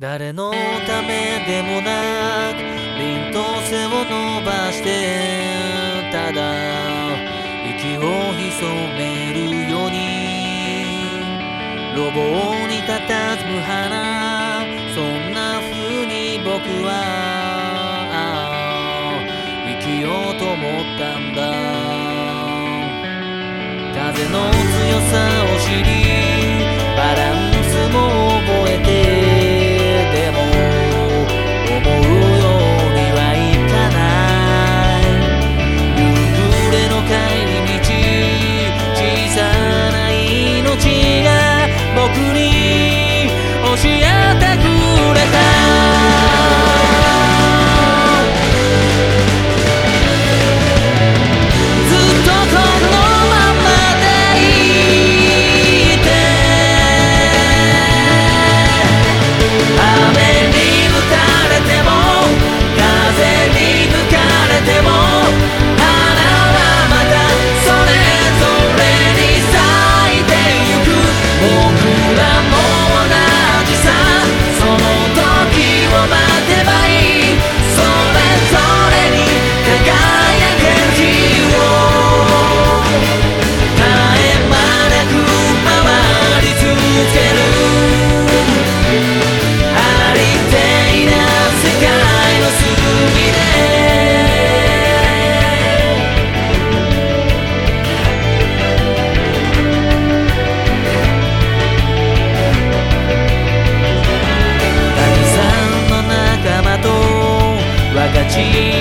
誰のためでもなく凛と背を伸ばしてただ息を潜めるように。ロボに佇む花そんな風に僕は生きようと思ったんだ。風の強さを知り she Jesus.